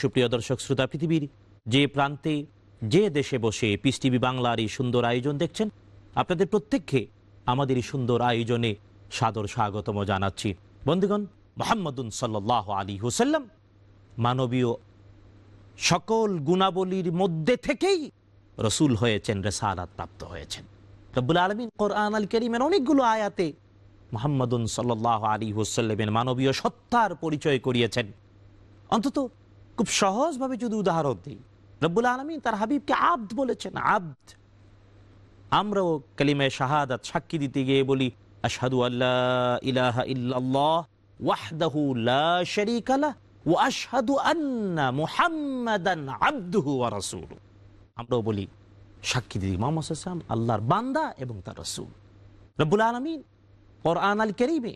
সুপ্রিয় দর্শক, শ্রোতা পৃথিবীর যে প্রান্তে, যে দেশে বসে পিস টিভি বাংলার এই সুন্দর আয়োজন দেখছেন, আপনাদের প্রত্যেককে আমাদের এই সুন্দর আয়োজনে সাদর স্বাগতম জানাচ্ছি। বন্ধুগণ, মোহাম্মদুন সাল্লাহ আলী হুসাল্লাম মানবীয় সকল গুণাবলীর মধ্যে থেকেই রসুল হয়েছেন, রেসালাত প্রাপ্ত হয়েছেন। রব্বুল আলমিন কোরআন আল করিমের অনেকগুলো আয়াতে মোহাম্মদুন সাল্লাহ আলী হুসাল্লামের মানবীয় সত্তার পরিচয় করিয়েছেন। অন্তত খুব সহজভাবে যদি উদাহরণ দিই, রব্বুল আলমিন তার হাবিবকে আব্দ বলেছেন, আব্দ। আমরাও কালিমায় শাহাদাত সাক্ষী দিতে গিয়ে বলি, আশহাদু আল্লাহ ইলাহা ইল্লাল্লাহ ওয়াহদাহু লা শারীকা ওয়া আশহাদু আন্না মুহাম্মাদান আবদুহু ওয়া রাসূলুহু। আমরাও বলি, সাক্ষী দিই মোহাম্মদ সাল্লাল্লাহু আল্লাহর বান্দা এবং তার রাসূল। রব্বুল আলামিন কোরআন আল করিমে।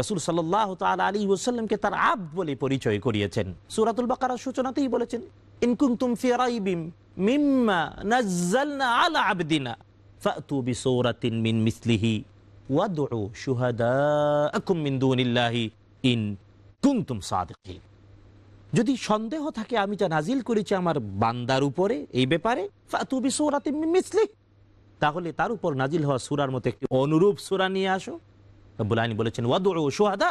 রসুল সাল্লাহ তাল আলী ওসাল্লামকে তার আব্দ বলে পরিচয় করিয়েছেন। সুরাতুল বাকারার সূচনাতেই বলেছেন ইনকুন্তুম ফিরাইবিম মিম্মা নাজ্জালনা আলা আবদিনা ফাতু বিসূরাতিন মিন মিসলিহি ওয়াদউ শুহাদাআকুম মিন দুনিল্লাহি ইন কুনতুম সাদিকিন। যদি সন্দেহ থাকে, আমি যা নাজিল করেছি আমার বান্দার উপরে, এই ব্যাপারে ফাতু বিসূরাতিন মিন মিসলিহি তাহলে তার উপর নাজিল হওয়া সুরার মতো একটি অনুরূপ সুরা নিয়ে আসো। বুলানি বলেছেন ওয়াদু সোহাদা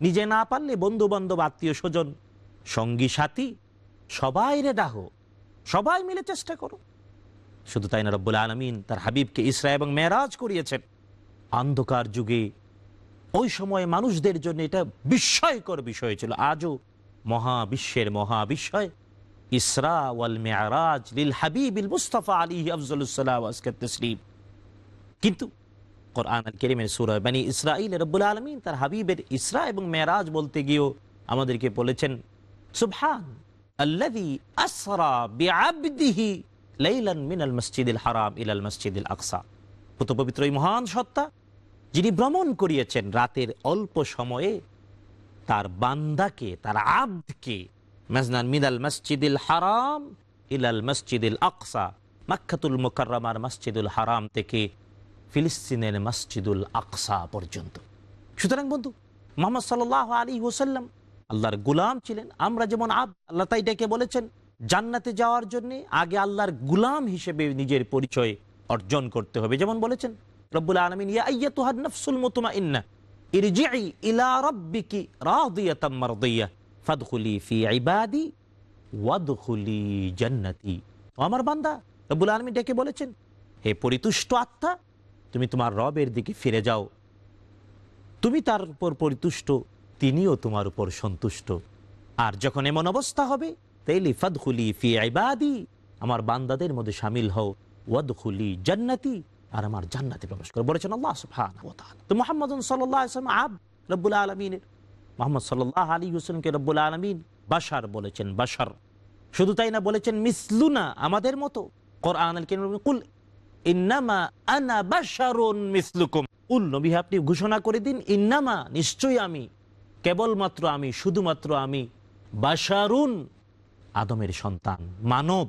নিজে না পারলে বন্ধু বান্ধব আত্মীয় স্বজন, সঙ্গী, সাথী, সবাই রে ডাহো। সবাই মিলে চেষ্টা করো। শুধু তাই না, রব্বুল আলমিন তার হাবিবকে ইসরা এবং মেরাজ করিয়েছেন। অন্ধকার যুগে ওই সময়ে মানুষদের জন্য এটা বিস্ময়কর বিষয় ছিল। আজও মহাবিশ্বের মহাবিস্ময়। ইসরা ওয়াল মেয়ারাজ লিল হাবিবিল মুস্তাফা আলী আফজলুসাল্লাম আজকের তসলিম। কিন্তু কোরআন আল কেরিমের সুরা বানি ইসরাইল রব্বুল আলমিন তার হাবিবের ইসরা এবং মেয়ারাজ বলতে গিয়েও আমাদেরকে বলেছেন, সুবহান আল্লাযী আসরা বিআবদিহি লাইলান মিনাল মসজিদিল হারাম ইলাল মসজিদিল আকসা। কত পবিত্র এই মহান সত্তা, যিনি ভ্রমণ করিয়েছেন রাতের অল্প সময়ে, তার বান্দাকে, তার আব্দকে মাজনান মিনাল মসজিদিল হারাম থেকে ফিলিস্তিনের মসজিদুল আকসা পর্যন্ত। সুতরাং বন্ধু, মোহাম্মদ সাল আলী ওসাল্লাম আল্লাহর গুলাম ছিলেন। আমরা যেমন আব আল্লাহ তাই ডেকে বলেছেন, জান্নাতে যাওয়ার জন্য আগে আল্লাহর গুলাম হিসেবে নিজের পরিচয় অর্জন করতে হবে। যেমন বলেছেন, রব্বুল আলমিন, ইয়া আইয়া তুহার নফসুল মুতমা ইন্না ইরজিই ইলা রব্বিকি রাদিয়াতাম মারদিয়া। ফাদখুলি ফি ইবাদি, ওয়াদখুলি জান্নাতি। আমার বান্দা, রব্বুল আলমী ডেকে বলেছেন, হে পরিতুষ্ট আত্মা, তুমি তোমার রবের দিকে ফিরে যাও। তুমি তার উপর পরিতুষ্ট, তিনিও তোমার উপর সন্তুষ্ট। আর যখন এমন অবস্থা হবে, তাইলে ফাদখুলি ফি ইবাদি, আমার বান্দাদের মধ্যে সামিল হও। ওয়াদখুলি জান্নাতি, আর আমার জান্নাতে প্রবেশ করে। বলেছেন আল্লাহ তো মুহাম্মদ ওয়াসাল্লাম আব রব্বুল আলামিনের মোহাম্মদ সাল্লাহ আলী হোসেনকে রব্বুল আলমিন বাসার বলেছেন বাসার শুধু তাই না, বলেছেন, মিসলুনা, আমাদের মতো। আপনি ঘোষণা করে দিন, ইন্নামা, নিশ্চয়ই আমি, কেবলমাত্র আমি, শুধুমাত্র আমি বাসারুন আদমের সন্তান, মানব,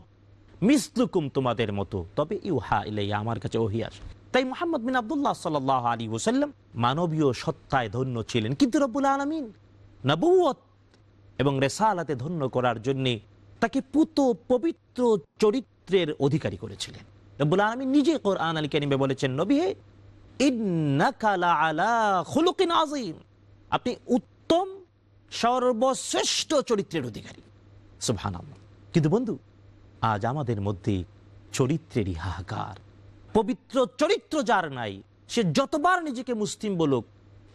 মিসলুকুম তোমাদের মতো। তবে ইউহা ইলাইয়া, আমার কাছে ওহি আসে। তাই মোহাম্মদ বিন আবদুল্লাহ সাল আলী ওসাল্লাম মানবীয় সত্তায় ধন্য ছিলেন। কিন্তু রব্বুল আলমিন নবুয়ত এবং রেসালাতে ধন্য করার জন্যে তাকে পুত পবিত্র চরিত্রের অধিকারী করেছিলেন। রব্বুল আলমিন নিজে কোরআন আলী কানিমে বলেছেন, নবী হে আযীম। আপনি উত্তম, সর্বশ্রেষ্ঠ চরিত্রের অধিকারী। সুবহানাল্লাহ। কিন্তু বন্ধু, আজ আমাদের মধ্যে চরিত্রেরই হাহাকার। পবিত্র চরিত্র যার নাই, সে যতবার নিজেকে মুসলিম বলুক,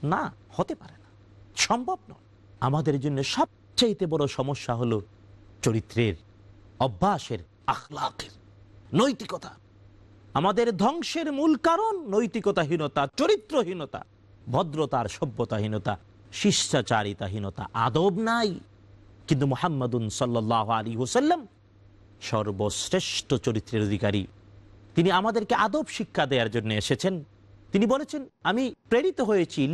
না, হতে পারে না। সম্ভব নয়। আমাদের জন্য সবচাইতে বড় সমস্যা হলো চরিত্রের, অভ্যাসের আখলাকের নৈতিকতা। আমাদের ধ্বংসের মূল কারণ নৈতিকতাহীনতা, চরিত্রহীনতা, ভদ্রতার সভ্যতাহীনতা, শিষ্টাচারিতাহীনতা, আদব নাই। কিন্তু মোহাম্মদুন সাল্লাহ আলী হোসাল্লাম সর্বশ্রেষ্ঠ চরিত্রের অধিকারী। তিনি আমাদেরকে আদব শিক্ষা দেওয়ার জন্য এসেছেন। তিনি বলেছেন, আমি প্রেরিত হয়েছি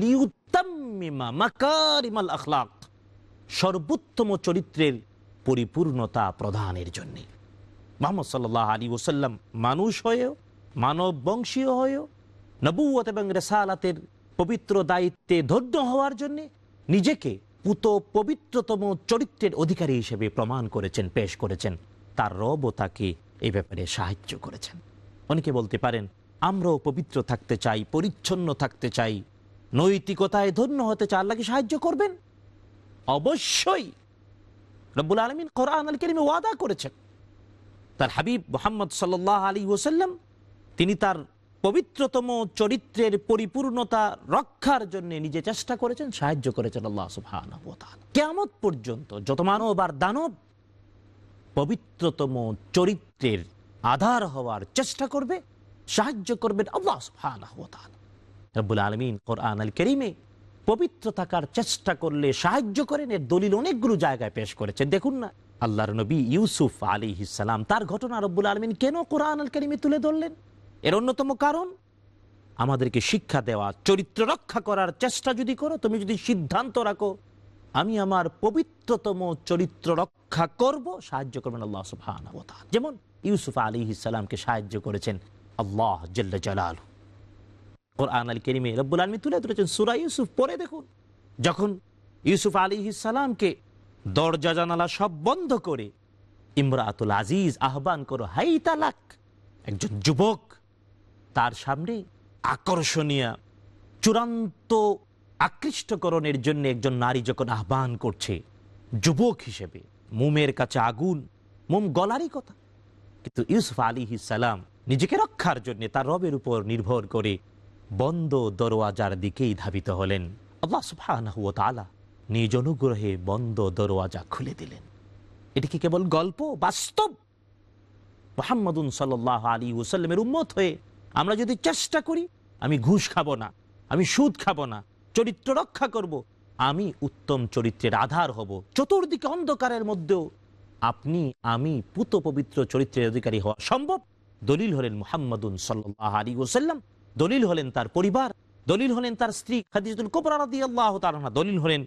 সর্বোত্তম চরিত্রের পরিপূর্ণতা প্রদানের জন্যে। মোহাম্মদ সাল্লাহ আলী ওসাল্লাম মানুষ হয়েও মানব বংশীয় হয়েও নবুয়ত এবং রেসালাতের পবিত্র দায়িত্বে ধৈর্য হওয়ার জন্যে নিজেকে পুত পবিত্রতম চরিত্রের অধিকারী হিসেবে প্রমাণ করেছেন, পেশ করেছেন। তার রবও তাকে এ ব্যাপারে সাহায্য করেছেন। অনেকে বলতে পারেন, আমরাও পবিত্র থাকতে চাই, পরিচ্ছন্ন থাকতে চাই। নৈতিকতায় ধন্য হতে চাই, আল্লাহকে সাহায্য করবেন? অবশ্যই। রব্বুল আলমিন কোরআন আল করিমে ওয়াদা করেছেন। তার হাবিব মোহাম্মদ সাল্লাহ আলী ওসাল্লাম তিনি তার পবিত্রতম চরিত্রের পরিপূর্ণতা রক্ষার জন্য নিজে চেষ্টা করেছেন, সাহায্য করেছেন আল্লাহ সুবহান কেমত পর্যন্ত যত মানব আর দানব পবিত্রতম চরিত্রের আধার হওয়ার চেষ্টা করবে, সাহায্য করবেন আল্লাহ রব্বুল আলমিন কোরআন আল করিমে পবিত্র থাকার চেষ্টা করলে সাহায্য করেন, এর দলিল অনেকগুলো জায়গায় পেশ করেছেন দেখুন না, আল্লাহর নবী ইউসুফ আলী ইসালাম তার ঘটনা রব্বুল আলমিন কেন কোরআন আল করিমে তুলে ধরলেন? এর অন্যতম কারণ, আমাদেরকে শিক্ষা দেওয়া, চরিত্র রক্ষা করার চেষ্টা যদি করো, তুমি যদি সিদ্ধান্ত রাখো, আমি আমার পবিত্রতম চরিত্র রক্ষা করব, সাহায্য করবেন আল্লাহ সুবহান যেমন ইউসুফ আলী ইসালামকে সাহায্য করেছেন আল্লাহ জল্লা জালাল কোরআন আল কেরিমে রব্বুল আলমী তুলে ধরেছেন, সুরা ইউসুফ পরে দেখুন। যখন ইউসুফ আলী ইসালামকে দরজা জানালা সব বন্ধ করে ইমরাতুল আজিজ আহ্বান করো, হাই তালাক, একজন যুবক তার সামনে আকর্ষণীয় চূড়ান্ত আকৃষ্টকরণের জন্য একজন নারী যখন আহ্বান করছে, যুবক হিসেবে, মুমের কাছে আগুন, মুম গলারই কথা। কিন্তু ইউসুফ আলী সালাম নিজেকে রক্ষার জন্য তার রবের উপর নির্ভর করে বন্ধ দরওয়াজার দিকেই ধাবিত হলেন। আল্লাহ সুবহানাহু ওয়া নিজ অনুগ্রহে বন্ধ দরওয়াজা খুলে দিলেন। এটি কি কেবল গল্প? বাস্তব। মোহাম্মদুন সাল্লাহ আলী ওসাল্লামের উন্মত হয়ে আমরা যদি চেষ্টা করি, আমি ঘুষ খাব না, আমি সুদ খাব না, চরিত্র রক্ষা করব। আমি উত্তম চরিত্রের আধার হব। চতুর্দিকে অন্ধকারের মধ্যেও আপনি, আমি পুত পবিত্র চরিত্রের অধিকারী হওয়া সম্ভব। দলিল হলেন মুহাম্মদুন সাল্লাহ আলী ওসাল্লাম দলিল হলেন তার পরিবার। দলিল হলেন তার স্ত্রী খাদিজুল কোবরা রাদি আল্লাহ তালা দলিল হলেন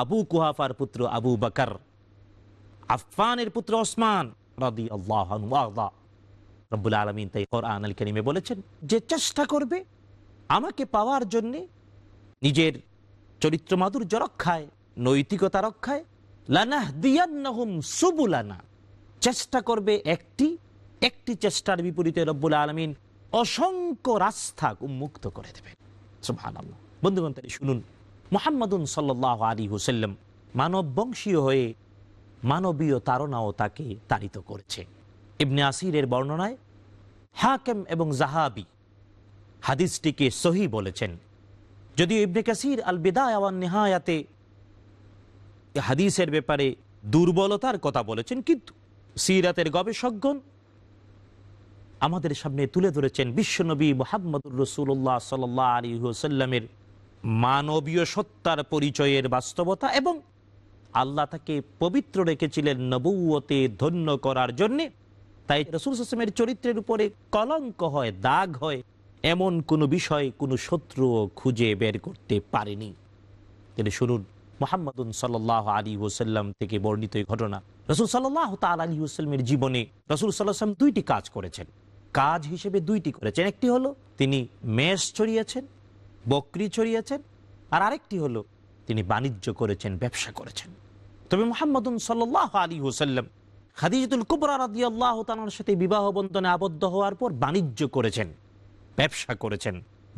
আবু কুহাফার পুত্র আবু বাকার। আফফানের পুত্র ওসমান রাদি আল্লাহ রব্বুল আলমিন তাই কোরআন আল করিমে বলেছেন যে চেষ্টা করবে আমাকে পাওয়ার জন্যে নিজের চরিত্র মাধুর্য রক্ষায়, নৈতিকতা রক্ষায় সুবুলানা। চেষ্টা করবে একটি একটি চেষ্টার বিপরীতে রব্বুল আলমিন অসংখ্য রাস্তা উন্মুক্ত করে দেবেন সুবহানাল্লাহ। বন্ধুগণ তাই শুনুন। মোহাম্মদুন সাল্লাহ আলী হুসাল্লাম মানব বংশীয় হয়ে মানবীয় তারণাও তাকে তাড়িত করেছে। ইবনে আসিরের বর্ণনায় হাকেম এবং জাহাবি হাদিসটিকে সহি বলেছেন। যদিও ইবনে কাসির আল বেদায় আওয়ান নেহায়াতে হাদিসের ব্যাপারে দুর্বলতার কথা বলেছেন, কিন্তু সিরাতের গবেষকগণ আমাদের সামনে তুলে ধরেছেন বিশ্বনবী মোহাম্মদুর রসুল্লাহ সাল আলী হুসাল্লামের মানবীয় সত্তার পরিচয়ের বাস্তবতা এবং আল্লাহ তাকে পবিত্র রেখেছিলেন নবুয়তে ধন্য করার জন্যে। তাই রসুল হাসমের চরিত্রের উপরে কলঙ্ক হয়, দাগ হয়, এমন কোনো বিষয় কোনো শত্রুও খুঁজে বের করতে পারেনি। তিনি শুনুন মোহাম্মদুন সাল্লাহ আলী ওসাল্লাম থেকে বর্ণিত এই ঘটনা। রসুল সাল্লাহ তাল আলী ওসাল্লামের জীবনে রসুল সাল্লাহাম দুইটি কাজ করেছেন। কাজ হিসেবে দুইটি করেছেন। একটি হলো তিনি মেষ চড়িয়েছেন বকরি চড়িয়েছেন আর আরেকটি হলো তিনি বাণিজ্য করেছেন, ব্যবসা করেছেন। তবে মোহাম্মদুন সাল্লাহ আলী হুসাল্লাম খাদিজুল কুবরা রাদি আল্লাহ তানার সাথে বিবাহ বন্ধনে আবদ্ধ হওয়ার পর বাণিজ্য করেছেন, ব্যবসা করেছেন।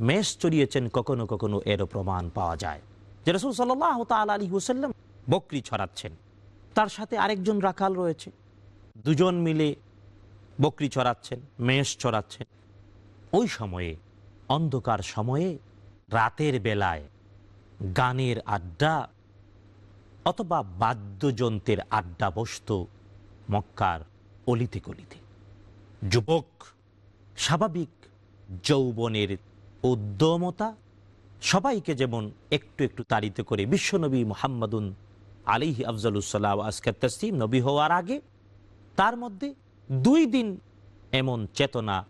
মেষ চড়িয়েছেন কখনো কখনো এরও প্রমাণ পাওয়া যায়। যে রসুল সাল্লাহ তাল আলী হুসাল্লাম বকরি ছড়াচ্ছেন। তার সাথে আরেকজন রাখাল রয়েছে। দুজন মিলে বকরি চড়াচ্ছেন মেষ চড়াচ্ছেন ওই সময়ে, অন্ধকার সময়ে, রাতের বেলায় গানের আড্ডা অথবা বাদ্যযন্ত্রের আড্ডা বসত মক্কার অলিতে গলিতে। যুবক, স্বাভাবিক যৌবনের উদ্যমতা সবাইকে যেমন একটু একটু তাড়িত করে বিশ্বনবী মোহাম্মদুন আলিহি আফজালুসাল্লাহ আসকার তসিম নবী হওয়ার আগে তার মধ্যে দুই দিন এমন চেতনা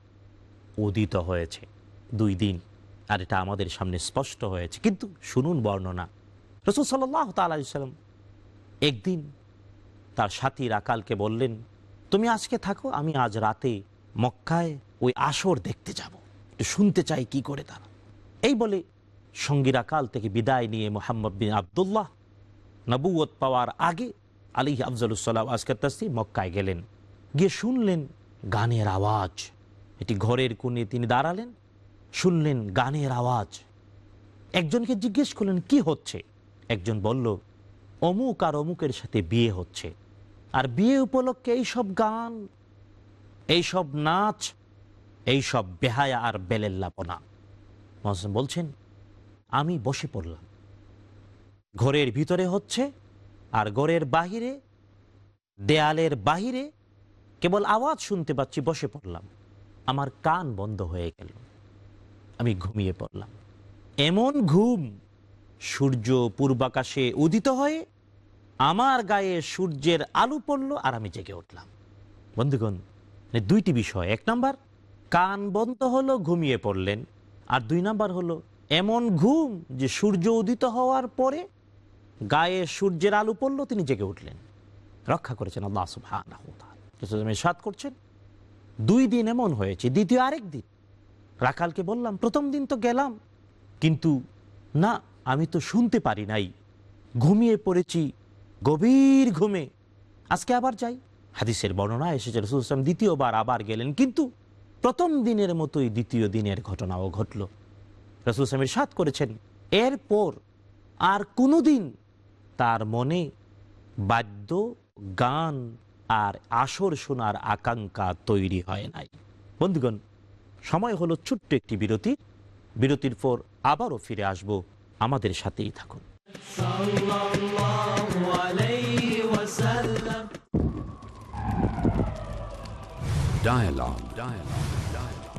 উদিত হয়েছে। দুই দিন। আর এটা আমাদের সামনে স্পষ্ট হয়েছে। কিন্তু শুনুন বর্ণনা। রসুল সাল্লাহ তাল্লাম একদিন তার সাথী রাকালকে বললেন, তুমি আজকে থাকো, আমি আজ রাতে মক্কায় ওই আসর দেখতে যাব। একটু শুনতে চাই কি করে তারা। এই বলে সঙ্গী রাকাল থেকে বিদায় নিয়ে মোহাম্মদ বিন আবদুল্লাহ নবুয়ত পাওয়ার আগে আলী আফজলুসাল্লাহ আজকের তাস্তি মক্কায় গেলেন। গিয়ে শুনলেন গানের আওয়াজ। এটি ঘরের কোণে তিনি দাঁড়ালেন, শুনলেন গানের আওয়াজ। একজনকে জিজ্ঞেস করলেন, কি হচ্ছে? একজন বলল, অমুক আর অমুকের সাথে বিয়ে হচ্ছে। আর বিয়ে উপলক্ষে এইসব গান এইসব নাচ এইসব বেহায়া আর বেলেল্লাপনা। মহাসম বলছেন আমি বসে পড়লাম। ঘরের ভিতরে হচ্ছে আর ঘরের বাহিরে, দেয়ালের বাহিরে কেবল আওয়াজ শুনতে পাচ্ছি, বসে পড়লাম। আমার কান বন্ধ হয়ে গেল। আমি ঘুমিয়ে পড়লাম। এমন ঘুম সূর্য পূর্বাকাশে উদিত হয়ে আমার গায়ে সূর্যের আলু পড়ল আর আমি জেগে উঠলাম। বন্ধুগণ দুইটি বিষয়। এক নাম্বার, কান বন্ধ হলো, ঘুমিয়ে পড়লেন। আর দুই নাম্বার হলো এমন ঘুম যে সূর্য উদিত হওয়ার পরে গায়ে সূর্যের আলো পড়ল, তিনি জেগে উঠলেন। রক্ষা করেছেন আল্লাহ সাত করছেন, দুই দিন এমন হয়েছে, দ্বিতীয় আরেক দিন। রাখালকে বললাম, প্রথম দিন তো গেলাম, কিন্তু না, আমি তো শুনতে পারি নাই। ঘুমিয়ে পড়েছি, গভীর ঘুমে। আজকে আবার যাই। হাদিসের বর্ণনা এসেছে, রসুল ইসলাম দ্বিতীয়বার আবার গেলেন, কিন্তু প্রথম দিনের মতোই দ্বিতীয় দিনের ঘটনাও ঘটল। রসুল ইসলামের সাত করেছেন। এরপর আর কোনো দিন তার মনে বাদ্য গান আর আসর শোনার আকাঙ্ক্ষা তৈরি হয় নাই। বন্ধুগণ সময় হলো ছোট্ট একটি বিরতি। বিরতির পর আবারও ফিরে আসব আমাদের সাথেই থাকুন। Dialogue. Dialogue.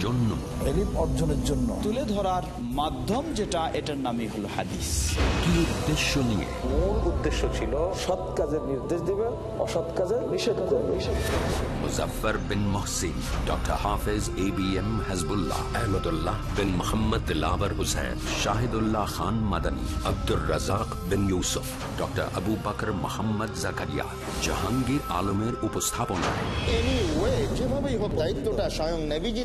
জন্য। অর্জনের জন্য। তুলে ধরার মাধ্যম যেটা এটার নামই হলো হাদিস। কি উদ্দেশ্য নিয়ে? মূল উদ্দেশ্য ছিল সৎ কাজের নির্দেশ দিবে অসৎ কাজের নিষেধ করবে। Muzaffar bin Mohsin doctor Hafez A B M Hazbullah Ahmadullah bin Mohammad lover Hussain Shahidullah Khan Madani Abdur Razzak bin Yusuf doctor Abu Bakr Mohammad Zakaria. Jahangir আলমের উপস্থাপনায়। যেভাবেই হোক দায়িত্বটা স্বয়ং নেভিজি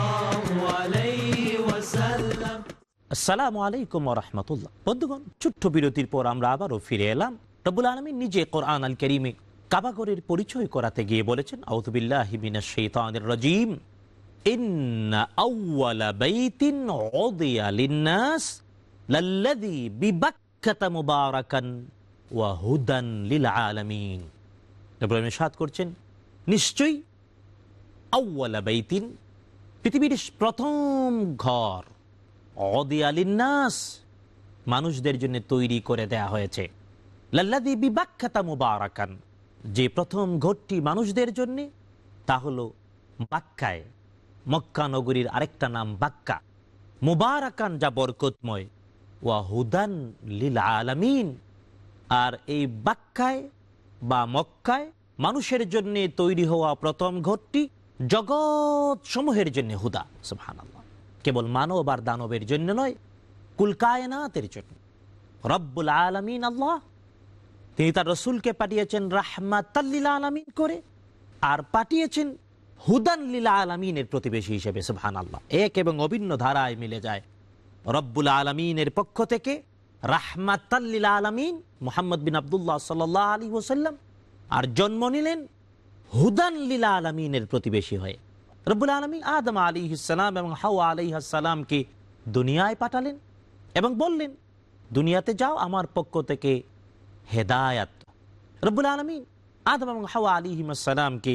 আসসালামু আলাইকুম রহমতুল্লাহ। বন্ধুগণ, ছোট্ট বিরতির পর আমরা আবারও ফিরে এলাম। রবুল আলমী নিজে কোরআন আল করিমে কাবাগরের পরিচয় করাতে গিয়ে বলেছেন আউদুবিল্লাহ হিমিনা শৈতানের রাজিম। করছেন, নিশ্চয়ই আউওয়ালা বাইতিন পৃথিবীর প্রথম ঘর লিন-নাস। মানুষদের জন্য তৈরি করে দেয়া হয়েছে। লাল্লাদি বিবাক্ষাতা মুবারাকান। যে প্রথম ঘরটি মানুষদের জন্য, তা হলো বাক্কায়। মক্কা নগরীর আরেকটা নাম বাক্কা। মুবারাকান যা বরকতময়। ওয়া হুদান লিল আলামিন। আর এই বাক্কায় বা মক্কায় মানুষের জন্য তৈরি হওয়া প্রথম ঘরটি জগৎ সমূহের জন্য হুদা। সুবহানাল্লাহ। কেবল মানব আর দানবের জন্য নয় কুলকায়নাতের জন্য। রব্বুল আলমিন আল্লাহ, তিনি তার রসুলকে পাঠিয়েছেন রাহমাতাল্লিল আলমিন করে, আর পাঠিয়েছেন হুদান লীলা আলমিনের প্রতিবেশী হিসেবে সুবহান আল্লাহ এক এবং অভিন্ন ধারায় মিলে যায়। রব্বুল আলমিনের পক্ষ থেকে রাহমাতাল্লিল আলমিন মোহাম্মদ বিন আবদুল্লাহ সাল আলী ওসাল্লাম আর জন্ম নিলেন হুদান লীলা আলমিনের প্রতিবেশী হয়ে। রব্বুল আলমিন আদম আলী ইসালাম এবং হাওয়া আলী সালামকে দুনিয়ায় পাঠালেন এবং বললেন, দুনিয়াতে যাও, আমার পক্ষ থেকে হেদায়াত। রব্বুল আলমিন আদম এবং হাওয়া আলী সালামকে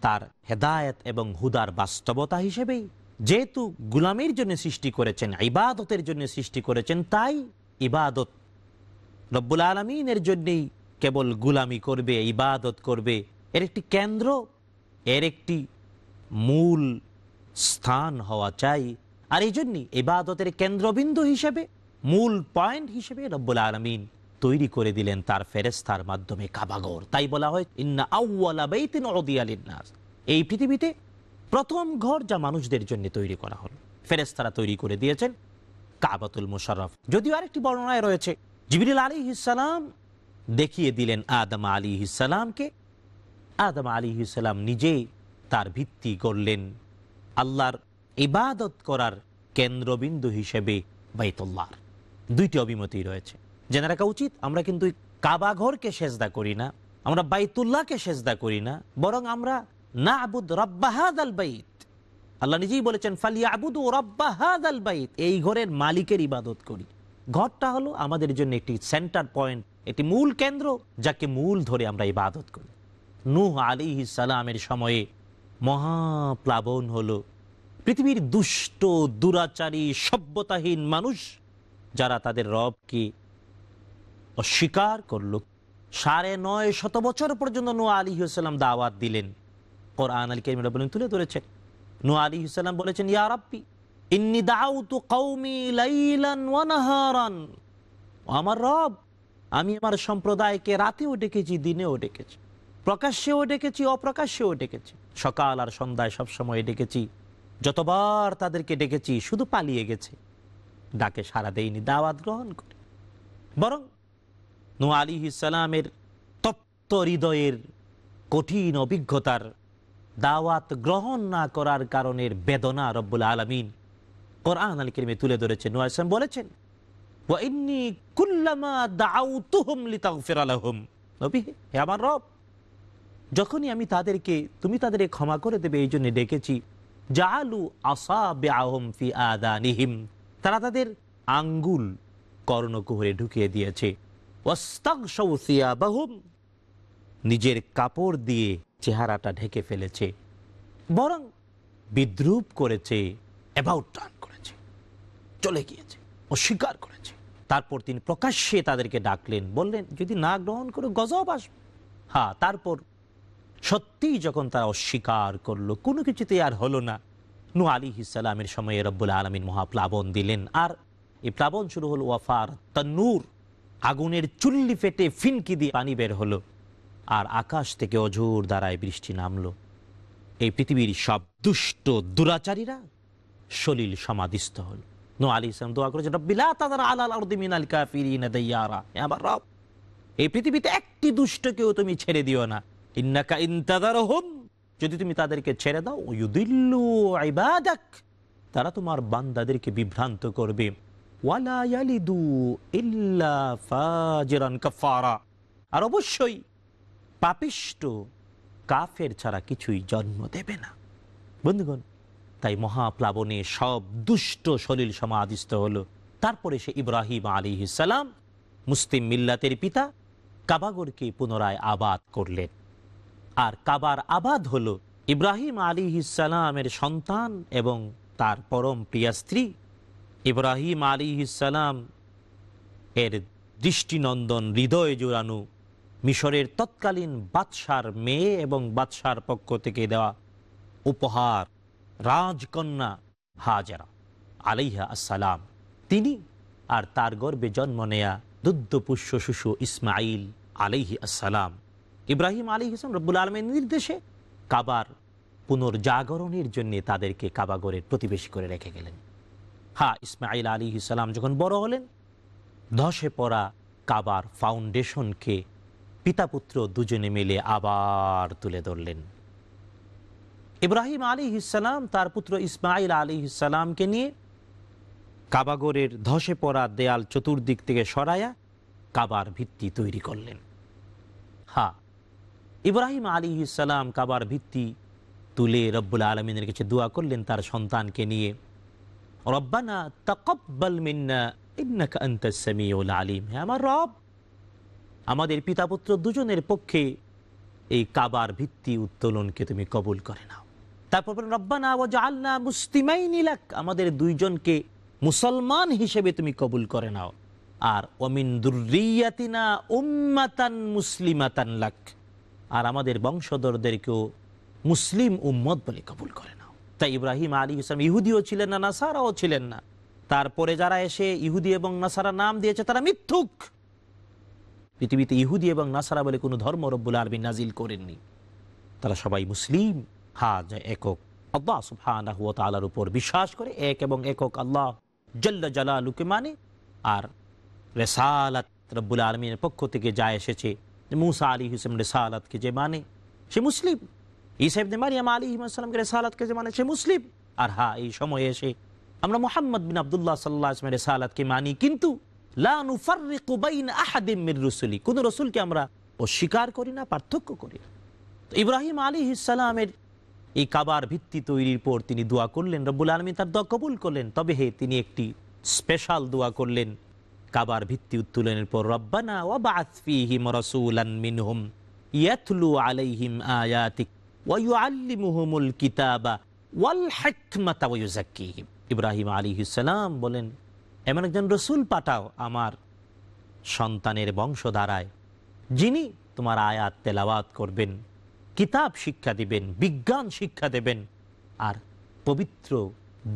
তার হেদায়ত এবং হুদার বাস্তবতা হিসেবেই যেহেতু গুলামের জন্য সৃষ্টি করেছেন, ইবাদতের জন্য সৃষ্টি করেছেন, তাই ইবাদত রব্বুল আলমিনের জন্যেই কেবল গুলামি করবে, ইবাদত করবে। এর একটি কেন্দ্র, এর একটি মূল স্থান হওয়া চাই। আর এই জন্যই ইবাদতের কেন্দ্রবিন্দু হিসেবে, মূল পয়েন্ট হিসেবে রব্বুল আলমিন তৈরি করে দিলেন তার ফেরেস্তার মাধ্যমে কাবাগর তাই বলা হয়, ইন্না আউ্লা এই পৃথিবীতে প্রথম ঘর যা মানুষদের জন্য তৈরি করা হল। ফেরেস্তারা তৈরি করে দিয়েছেন কাবাতুল মুশারফ যদিও আরেকটি বর্ণনায় রয়েছে, জিবিরুল আলী ইসালাম দেখিয়ে দিলেন আদম আলী ইসালামকে আদম আলী ইসালাম নিজেই তার ভিত্তি করলেন। আল্লাহর ইবাদত করার কেন্দ্রবিন্দু হিসেবে বাইতুল্লাহর দুইটি অভিমতি রয়েছে। জেনে রাখা উচিত, আমরা কিন্তু কাবা ঘরকে সেজদা করি না, আমরা বাইতুল্লাহকে সেজদা করি না, বরং আমরা না আবুদ রব্বাহাদ আল বাইত। আল্লাহ নিজেই বলেছেন ফালিয়া আবুদ ও রব্বাহাদ আল বাইত। এই ঘরের মালিকের ইবাদত করি। ঘরটা হলো আমাদের জন্য একটি সেন্টার পয়েন্ট, একটি মূল কেন্দ্র, যাকে মূল ধরে আমরা ইবাদত করি। নূহ আলী সালামের সময়ে মহাপ্লাবন হলো। পৃথিবীর দুষ্ট, দুরাচারী, সভ্যতাহীন মানুষ যারা তাদের রবকে অস্বীকার করল। সাড়ে নয় শত বছর পর্যন্ত নোয়া আলী হুসাল্লাম দাওয়াত দিলেন। কোরআন আলী কেমির বলেন তুলে ধরেছেন। নোয়া আলী হুসাল্লাম বলেছেন, ইয়া রাব্বি, ইন্নি দাউতু কওমি লাইলান ওয়া আমার রব, আমি আমার সম্প্রদায়কে রাতেও ডেকেছি, দিনেও ডেকেছি। প্রকাশ্যেও ডেকেছি, অপ্রকাশ্যেও ডেকেছি। সকাল আর সন্ধ্যায় সবসময় ডেকেছি। যতবার তাদেরকে ডেকেছি, শুধু পালিয়ে গেছে। ডাকে সারা দেয়নি, দাওয়াত গ্রহণ করে। বরং নু আলী ইসালামের তপ্ত হৃদয়ের কঠিন অভিজ্ঞতার দাওয়াত গ্রহণ না করার কারণের বেদনা রব্বুল আলমিন কোরআন আলী কেরিমে তুলে ধরেছেন নু আসলাম বলেছেন আমার রব যখনই আমি তাদেরকে, তুমি তাদের ক্ষমা করে দেবে এই জন্য ডেকেছি, জালু আসাবিআহুম ফি আদানিহিম, তারা তাদের আঙ্গুল কর্ণকুহরে ঢুকিয়ে দিয়েছে। নিজের কাপড় দিয়ে চেহারাটা ঢেকে ফেলেছে, বরং বিদ্রুপ করেছে অ্যাবাউট টার্ন করেছে, চলে গিয়েছে, অস্বীকার করেছে। তারপর তিনি প্রকাশ্যে তাদেরকে ডাকলেন, বললেন, যদি না গ্রহণ করে, গজব আসবে। হ্যাঁ তারপর সত্যিই যখন তারা অস্বীকার করল, কোনো কিছুতে আর হলো না। নু আলী ইসালামের সময়ে রব্বুল আলমিন মহাপ্লাবন দিলেন। আর এই প্লাবন শুরু হলো ওয়াফার তন্নুর। আগুনের চুল্লি ফেটে ফিনকি দিয়ে পানি বের হলো। আর আকাশ থেকে অঝোর দ্বারায় বৃষ্টি নামলো। এই পৃথিবীর সব দুষ্ট দুরাচারীরা সলিল সমাধিস্থ হল। নো আলী ইসলাম দোয়া করেছে রব্বিলা তাদের আলাল আরদিমিনাল কাফিরিনা দাইয়ারা আমার এই পৃথিবীতে একটি দুষ্টকেও তুমি ছেড়ে দিও না। যদি তুমি তাদেরকে ছেড়ে দাও, ইউদিল্লু ইবাদাক, তারা তোমার বান্দাদেরকে বিভ্রান্ত করবে। ওয়ালা ইয়ালিদু ইল্লা ফাজিরান কাফারা আর অবশ্যই পাপিষ্ট কাফের ছাড়া কিছুই জন্ম দেবে না। বন্ধুগণ, তাই মহাপ্লাবনে সব দুষ্ট সলিল সমাধিস্থ হলো। তারপরে সে ইব্রাহিম আলী ইসালাম মুসলিম মিল্লাতের পিতা কাবাগরকে পুনরায় আবাদ করলেন। আর কাবার আবাদ হল ইব্রাহিম আলী ইসালামের সন্তান এবং তার পরম প্রিয়া স্ত্রী। ইব্রাহিম আলী ইসালাম এর দৃষ্টিনন্দন হৃদয় জোড়ানো মিশরের তৎকালীন বাদশার মেয়ে এবং বাদশার পক্ষ থেকে দেওয়া উপহার রাজকন্যা হাজারা আলাইহা আসসালাম। তিনি আর তার গর্বে জন্ম নেয়া দুদ্ধপুষ্য শিশু ইসমাইল আলাইহি আসসালাম। ইব্রাহিম আলী ইসলাম রব্বুল আলমের নির্দেশে কাবার পুনর্জাগরণের জন্য তাদেরকে কাবাগরের প্রতিবেশী করে রেখে গেলেন। হা ইসমাইল আলী ইসলাম যখন বড় হলেন, ধসে পড়া কাবার ফাউন্ডেশনকে পিতাপুত্র দুজনে মিলে আবার তুলে ধরলেন। ইব্রাহিম আলী ইসালাম তার পুত্র ইসমাইল আলী ইসালামকে নিয়ে কাবাগরের ধসে পড়া দেয়াল চতুর্দিক থেকে সরায়া কাবার ভিত্তি তৈরি করলেন। হ্যাঁ ইব্রাহিম আলী ইসালাম কাবার ভিত্তি তুলে রব্বুল আলমিনের কাছে দোয়া করলেন তার সন্তানকে নিয়ে। রব্বানা তকব্বাল মিন্না, ইন্নাকা আনতাস সামিউল আলিম। হ্যাঁ আমার রব, আমাদের পিতাপুত্র দুজনের পক্ষে এই কাবার ভিত্তি উত্তোলনকে তুমি কবুল করে নাও। তারপর রব্বানা ও জালনা মুসলিমাই নিলাক আমাদের দুইজনকে মুসলমান হিসেবে তুমি কবুল করে নাও। আর অমিন দুর্রিয়াতিনা উম্মাতান মুসলিমাতান লাক। আর আমাদের বংশধরদেরকেও মুসলিম উম্মত বলে কবুল করে নাও। তাই ইব্রাহিম আলী ইসলাম ইহুদিও ছিলেন না, নাসারাও ছিলেন না। তারপরে যারা এসে ইহুদি এবং নাসারা নাম দিয়েছে, তারা মিথ্যুক। পৃথিবীতে ইহুদি এবং নাসারা বলে কোনো ধর্ম রব্বুল আরবি নাজিল করেননি। তারা সবাই মুসলিম। হা যে একক। আল্লাহ ওয়া তাআলার উপর বিশ্বাস করে, এক এবং একক আল্লাহ জল্লা জালালুকে মানে। আর রেসালাত রব্বুল আলমীর পক্ষ থেকে যা এসেছে মুসা আলী হুসেম রেসালাতকে যে মানে সে মুসলিম। ইসাইবনে মারিয়াম আলী হিমাসালামকে রেসালাতকে যে মানে সে মুসলিম। আর হা এই সময়ে এসে আমরা মোহাম্মদ বিন আবদুল্লাহ সাল্লাহ আসলামের রেসালাতকে মানি, কিন্তু কোন রসুলকে আমরা অস্বীকার করি না, পার্থক্য করি না। ইব্রাহিম আলী ইসালামের এই কাবার ভিত্তি তৈরির পর তিনি দোয়া করলেন, রব্বুল আলমী তার দোয়া কবুল করলেন। তবে হে, তিনি একটি স্পেশাল দোয়া করলেন। কাবার ভিত্তি উত্তোলনের পর রব্বানা ওয়াবাআথ ফীহিম রাসূলান মিনহুম আলাইহিম আয়াতিক ওয়া কিতাবা ওয়াল হিকমাতা ওয়া ইব্রাহিম আলাইহিস সালাম বলেন, এমন একজন রসুল পাঠাও আমার সন্তানের বংশ দ্বারায় যিনি তোমার আয়াত তেলাওয়াত করবেন, কিতাব শিক্ষা দিবেন, বিজ্ঞান শিক্ষা দেবেন, আর পবিত্র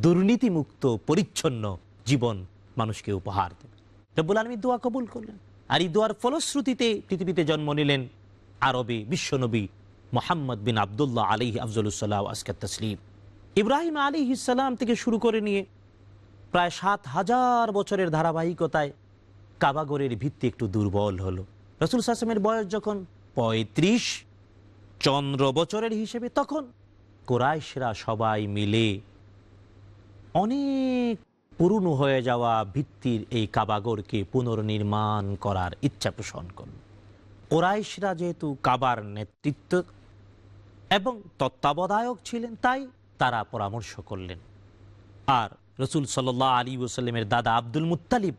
দুর্নীতিমুক্ত, পরিচ্ছন্ন জীবন মানুষকে উপহার দেবেন। রব্বুল আলমী দোয়া কবুল করলেন। আর এই দোয়ার ফলশ্রুতিতে পৃথিবীতে জন্ম নিলেন আরবে বিশ্বনবী মোহাম্মদ বিন আবদুল্লাহ আলী আফজলুসাল্লাহ আসকাত তসলিম। ইব্রাহিম আলী ইসালাম থেকে শুরু করে নিয়ে প্রায় সাত হাজার বছরের ধারাবাহিকতায় কাবাগরের ভিত্তি একটু দুর্বল হলো। রসুল সাসমের বয়স যখন পঁয়ত্রিশ, চন্দ্র বছরের হিসেবে তখন কোরাইশরা সবাই মিলে অনেক পুরনো হয়ে যাওয়া ভিত্তির এই কাবাগরকে পুনর্নির্মাণ করার ইচ্ছা পোষণ করল কোরাইশরা যেহেতু কাবার নেতৃত্ব এবং তত্ত্বাবধায়ক ছিলেন, তাই তারা পরামর্শ করলেন। আর রসুল সাল্লাহ আলী ওসাল্লামের দাদা আব্দুল মুত্তালিব,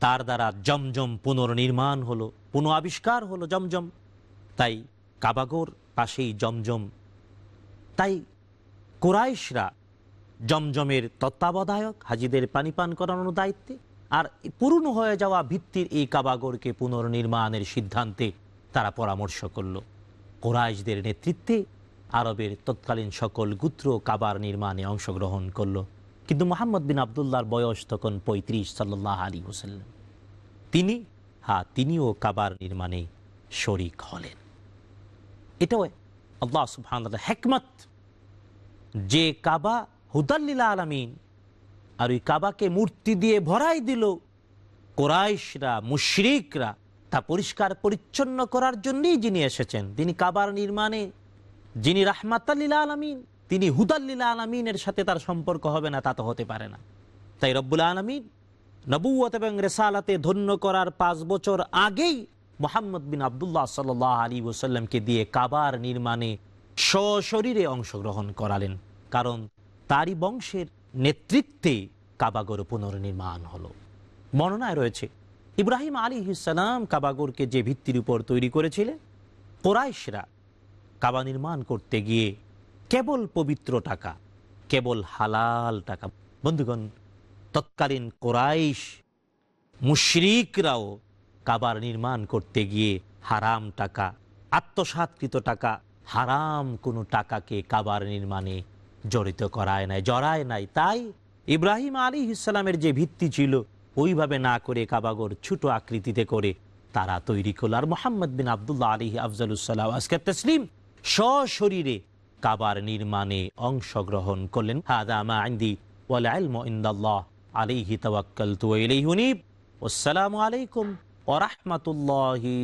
তার দ্বারা জমজম পুনর্নির্মাণ হলো পুনঃ আবিষ্কার হলো জমজম। তাই কাবাগর পাশেই জমজম। তাই কোরাইশরা জমজমের তত্ত্বাবধায়ক হাজিদের পানি পান করানোর দায়িত্বে আর পুরনো হয়ে যাওয়া ভিত্তির এই কাবাগরকে পুনর্নির্মাণের সিদ্ধান্তে তারা পরামর্শ করল। কোরাইশদের নেতৃত্বে আরবের তৎকালীন সকল গুত্র কাবার নির্মাণে অংশগ্রহণ করল। কিন্তু মোহাম্মদ বিন আবদুল্লাহর বয়স তখন পঁয়ত্রিশ সাল্লাহ আলী হোসাল্লাম তিনি হ্যাঁ তিনিও কাবার নির্মাণে শরিক হলেন। এটাও আল্লাহ সুবহান হেকমত। যে কাবা হুদাল্লিলা আলমিন। আর ওই কাবাকে মূর্তি দিয়ে ভরাই দিল কোরাইশরা, মুশরিকরা। তা পরিষ্কার পরিচ্ছন্ন করার জন্যই যিনি এসেছেন, তিনি কাবার নির্মাণে, যিনি রাহমাতাল্লিলা আলমিন, তিনি হুদাল্লিলা আলমিনের সাথে তার সম্পর্ক হবে না, তা তো হতে পারে না। তাই রব্বুল আলমিন নবুয়ত এবং রেসালাতে ধন্য করার পাঁচ বছর আগেই মোহাম্মদ বিন আবদুল্লাহ সাল্লাহ আলী ওসাল্লামকে দিয়ে কাবার নির্মাণে সশরীরে অংশগ্রহণ করালেন। কারণ তারই বংশের নেতৃত্বে কাবাগর পুনর্নির্মাণ হলো। বর্ণনায় রয়েছে, ইব্রাহিম আলী ইসালাম কাবাগরকে যে ভিত্তির উপর তৈরি করেছিলেন, কোরাইশরা কাবা নির্মাণ করতে গিয়ে কেবল পবিত্র টাকা, কেবল হালাল টাকা, বন্ধুগণ, তৎকালীন কোরাইশ মুশরিকরাও কাবার নির্মাণ করতে গিয়ে হারাম টাকা, আত্মসাৎকৃত টাকা, হারাম কোনো টাকাকে কাবার নির্মাণে জড়িত করায় নাই, জড়ায় নাই। তাই ইব্রাহিম আলী ইসলামের যে ভিত্তি ছিল, ওইভাবে না করে কাবাগর ছোট আকৃতিতে করে তারা তৈরি করল। আর মোহাম্মদ বিন আবদুল্লাহ আলী আফজালুসাল্লাহ আজকের তসলিম সশরীরে কাবার নির্মাণে অংশগ্রহণ করলেন। ওয়া ইলাইহি আসসালামু আলাইকুম ওয়া রাহমাতুল্লাহি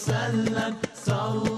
ওয়া বারাকাতুহু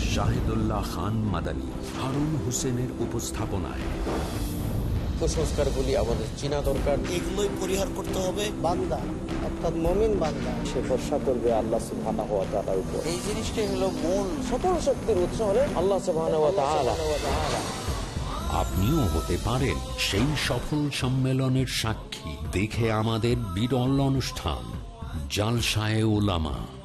শেখ শাহিদুল্লাহ খান মাদানী হারুন হোসেনের উপস্থাপনায়। কুসংস্কারগুলি আমাদের চেনা দরকার। এগুলোই পরিহার করতে হবে। বান্দা অর্থাৎ মমিন বান্দা। সে ভরসা করবে আল্লাহ সুবহানাহু ওয়া তাআলার উপর। এই জিনিসটাই হলো মূল। সকল শক্তির উৎস হলেন আল্লাহ সুবহানাহু ওয়া তাআলা। আপনিও হতে পারেন সেই সফল সম্মেলনের সাক্ষী। দেখে আমাদের বিরল অনুষ্ঠান জালসায় ওলামা